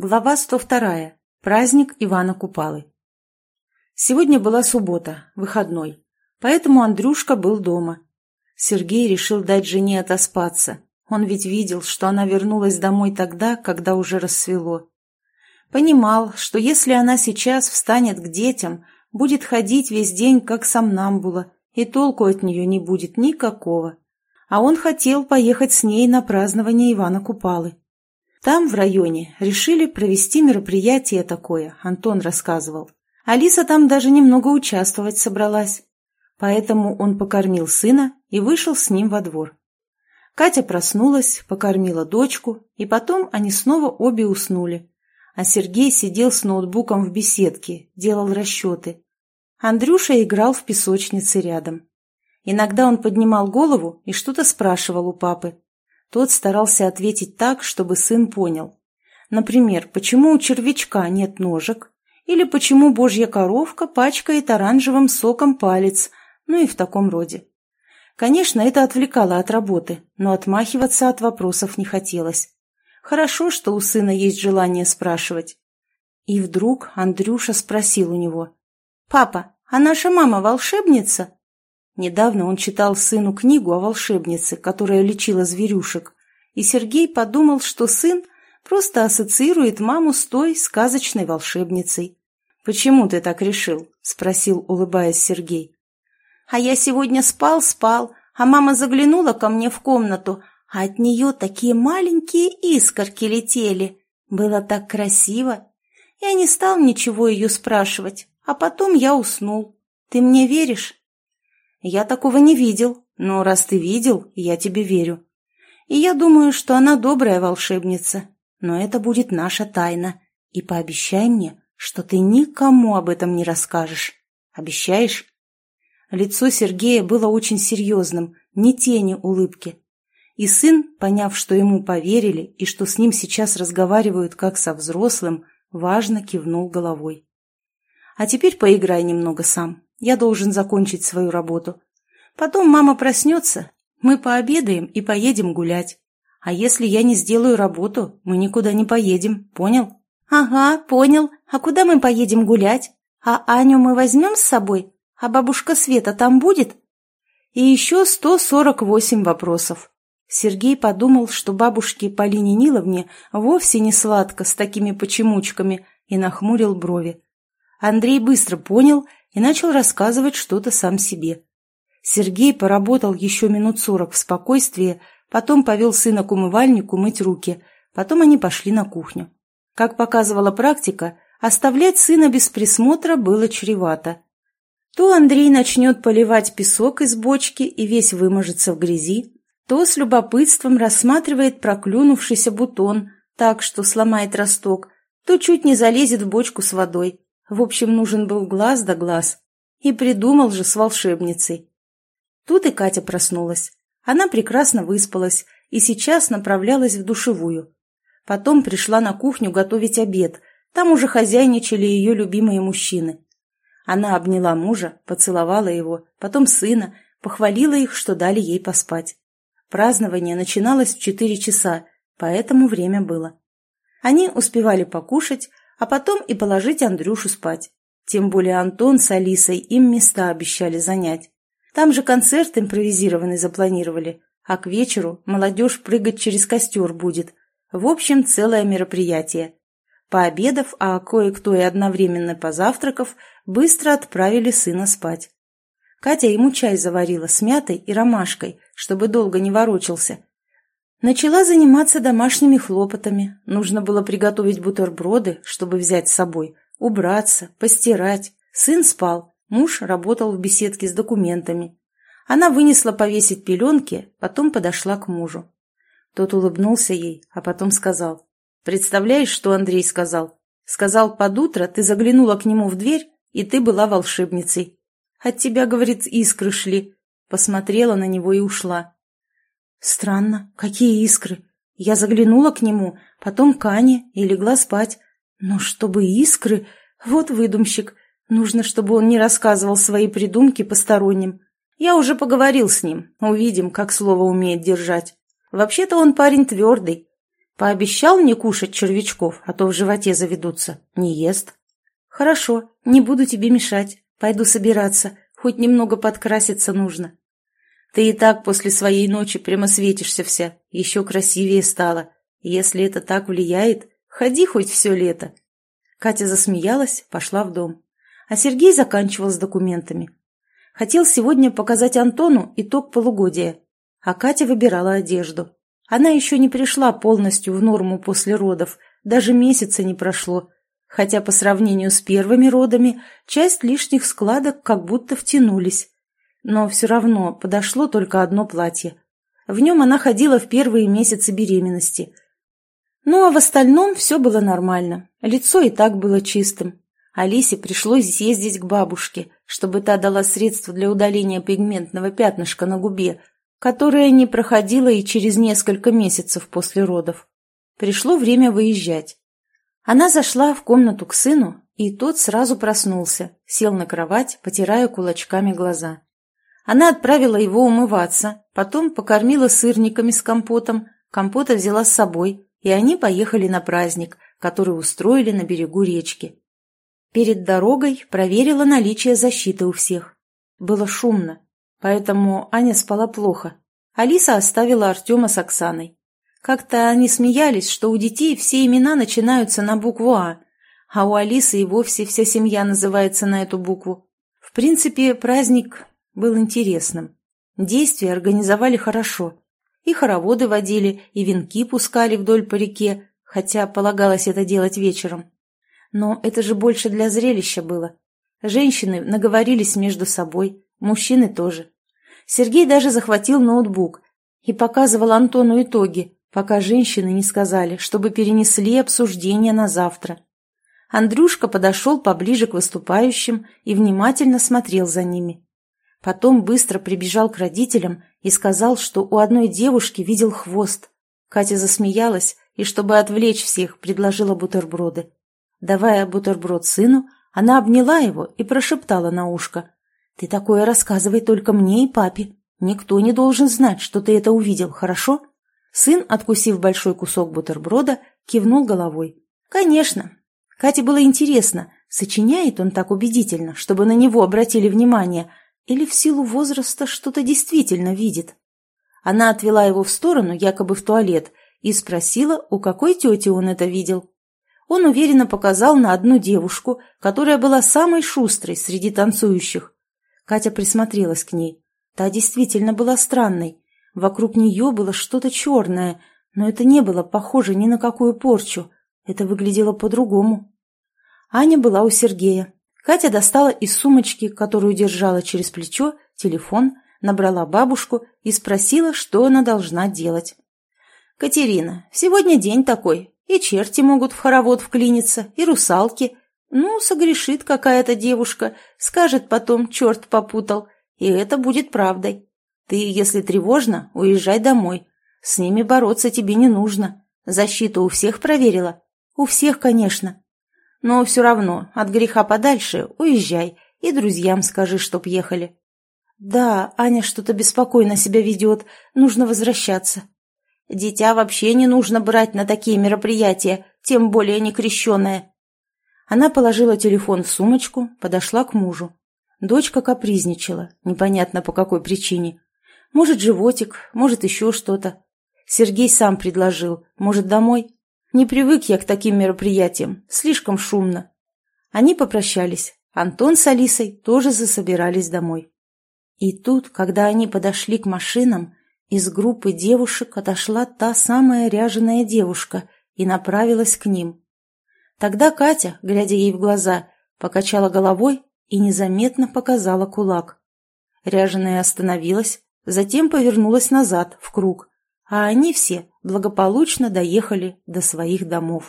Глава 102. Праздник Ивана Купалы. Сегодня была суббота, выходной, поэтому Андрюшка был дома. Сергей решил дать жене отоспаться. Он ведь видел, что она вернулась домой тогда, когда уже рассвело. Понимал, что если она сейчас встанет к детям, будет ходить весь день, как сомнамбула, и толку от нее не будет никакого. А он хотел поехать с ней на празднование Ивана Купалы. Там, в районе, решили провести мероприятие такое, Антон рассказывал. Алиса там даже немного участвовать собралась. Поэтому он покормил сына и вышел с ним во двор. Катя проснулась, покормила дочку, и потом они снова обе уснули. А Сергей сидел с ноутбуком в беседке, делал расчеты. Андрюша играл в песочнице рядом. Иногда он поднимал голову и что-то спрашивал у папы. Тот старался ответить так, чтобы сын понял. Например, почему у червячка нет ножек? Или почему божья коровка пачкает оранжевым соком палец? Ну и в таком роде. Конечно, это отвлекало от работы, но отмахиваться от вопросов не хотелось. Хорошо, что у сына есть желание спрашивать. И вдруг Андрюша спросил у него. «Папа, а наша мама волшебница?» Недавно он читал сыну книгу о волшебнице, которая лечила зверюшек, и Сергей подумал, что сын просто ассоциирует маму с той сказочной волшебницей. «Почему ты так решил?» – спросил, улыбаясь Сергей. «А я сегодня спал-спал, а мама заглянула ко мне в комнату, а от нее такие маленькие искорки летели. Было так красиво. Я не стал ничего ее спрашивать, а потом я уснул. Ты мне веришь?» Я такого не видел, но раз ты видел, я тебе верю. И я думаю, что она добрая волшебница, но это будет наша тайна. И пообещай мне, что ты никому об этом не расскажешь. Обещаешь?» Лицо Сергея было очень серьезным, ни тени улыбки. И сын, поняв, что ему поверили и что с ним сейчас разговаривают как со взрослым, важно кивнул головой. «А теперь поиграй немного сам. Я должен закончить свою работу. Потом мама проснется, мы пообедаем и поедем гулять. А если я не сделаю работу, мы никуда не поедем, понял? Ага, понял. А куда мы поедем гулять? А Аню мы возьмем с собой? А бабушка Света там будет? И еще 148 вопросов. Сергей подумал, что бабушке Полине Ниловне вовсе не сладко с такими почемучками, и нахмурил брови. Андрей быстро понял и начал рассказывать что-то сам себе. Сергей поработал еще минут сорок в спокойствии, потом повел сына к умывальнику мыть руки, потом они пошли на кухню. Как показывала практика, оставлять сына без присмотра было чревато. То Андрей начнет поливать песок из бочки и весь выможется в грязи, то с любопытством рассматривает проклюнувшийся бутон так, что сломает росток, то чуть не залезет в бочку с водой. В общем, нужен был глаз да глаз. И придумал же с волшебницей. Тут и Катя проснулась. Она прекрасно выспалась и сейчас направлялась в душевую. Потом пришла на кухню готовить обед. Там уже хозяйничали ее любимые мужчины. Она обняла мужа, поцеловала его, потом сына, похвалила их, что дали ей поспать. Празднование начиналось в четыре часа, поэтому время было. Они успевали покушать, а потом и положить Андрюшу спать. Тем более Антон с Алисой им места обещали занять. Там же концерт импровизированный запланировали, а к вечеру молодежь прыгать через костер будет. В общем, целое мероприятие. Пообедав, а кое-кто и одновременно позавтракав, быстро отправили сына спать. Катя ему чай заварила с мятой и ромашкой, чтобы долго не ворочался, Начала заниматься домашними хлопотами. Нужно было приготовить бутерброды, чтобы взять с собой, убраться, постирать. Сын спал, муж работал в беседке с документами. Она вынесла повесить пеленки, потом подошла к мужу. Тот улыбнулся ей, а потом сказал. «Представляешь, что Андрей сказал? Сказал, под утро ты заглянула к нему в дверь, и ты была волшебницей. От тебя, говорит, искры шли». Посмотрела на него и ушла. Странно, какие искры. Я заглянула к нему, потом к Ане и легла спать. Но чтобы искры... Вот выдумщик. Нужно, чтобы он не рассказывал свои придумки посторонним. Я уже поговорил с ним. Увидим, как слово умеет держать. Вообще-то он парень твердый. Пообещал мне кушать червячков, а то в животе заведутся. Не ест. Хорошо, не буду тебе мешать. Пойду собираться. Хоть немного подкраситься нужно. Ты и так после своей ночи прямо светишься вся. Еще красивее стала. Если это так влияет, ходи хоть все лето. Катя засмеялась, пошла в дом. А Сергей заканчивал с документами. Хотел сегодня показать Антону итог полугодия, а Катя выбирала одежду. Она еще не пришла полностью в норму после родов, даже месяца не прошло, хотя по сравнению с первыми родами часть лишних складок как будто втянулись. Но все равно подошло только одно платье. В нем она ходила в первые месяцы беременности. Ну а в остальном все было нормально, лицо и так было чистым. Алисе пришлось съездить к бабушке, чтобы та дала средства для удаления пигментного пятнышка на губе, которое не проходило и через несколько месяцев после родов. Пришло время выезжать. Она зашла в комнату к сыну, и тот сразу проснулся, сел на кровать, потирая кулачками глаза. Она отправила его умываться, потом покормила сырниками с компотом, компота взяла с собой, и они поехали на праздник, который устроили на берегу речки. Перед дорогой проверила наличие защиты у всех. Было шумно, поэтому Аня спала плохо. Алиса оставила Артема с Оксаной. Как-то они смеялись, что у детей все имена начинаются на букву «А», а у Алисы и вовсе вся семья называется на эту букву. В принципе, праздник был интересным. Действия организовали хорошо. И хороводы водили, и венки пускали вдоль по реке, хотя полагалось это делать вечером. Но это же больше для зрелища было. Женщины наговорились между собой, мужчины тоже. Сергей даже захватил ноутбук и показывал Антону итоги, пока женщины не сказали, чтобы перенесли обсуждение на завтра. Андрюшка подошел поближе к выступающим и внимательно смотрел за ними. Потом быстро прибежал к родителям и сказал, что у одной девушки видел хвост. Катя засмеялась и, чтобы отвлечь всех, предложила бутерброды. Давая бутерброд сыну, она обняла его и прошептала на ушко. «Ты такое рассказывай только мне и папе. Никто не должен знать, что ты это увидел, хорошо?» Сын, откусив большой кусок бутерброда, кивнул головой. «Конечно». Кате было интересно, сочиняет он так убедительно, чтобы на него обратили внимание, или в силу возраста что-то действительно видит. Она отвела его в сторону, якобы в туалет, и спросила, у какой тети он это видел он уверенно показал на одну девушку, которая была самой шустрой среди танцующих. Катя присмотрелась к ней. Та действительно была странной. Вокруг нее было что-то черное, но это не было похоже ни на какую порчу. Это выглядело по-другому. Аня была у Сергея. Катя достала из сумочки, которую держала через плечо, телефон, набрала бабушку и спросила, что она должна делать. «Катерина, сегодня день такой. И черти могут в хоровод вклиниться, и русалки. Ну, согрешит какая-то девушка, скажет потом, черт попутал, и это будет правдой. Ты, если тревожно, уезжай домой. С ними бороться тебе не нужно. Защиту у всех проверила? У всех, конечно. Но все равно, от греха подальше, уезжай и друзьям скажи, чтоб ехали. Да, Аня что-то беспокойно себя ведет, нужно возвращаться. Дитя вообще не нужно брать на такие мероприятия, тем более не крещенное. Она положила телефон в сумочку, подошла к мужу. Дочка капризничала, непонятно по какой причине. Может, животик, может, еще что-то. Сергей сам предложил, может, домой? Не привык я к таким мероприятиям, слишком шумно. Они попрощались. Антон с Алисой тоже засобирались домой. И тут, когда они подошли к машинам, из группы девушек отошла та самая ряженая девушка и направилась к ним. Тогда Катя, глядя ей в глаза, покачала головой и незаметно показала кулак. Ряженая остановилась, затем повернулась назад, в круг, а они все благополучно доехали до своих домов.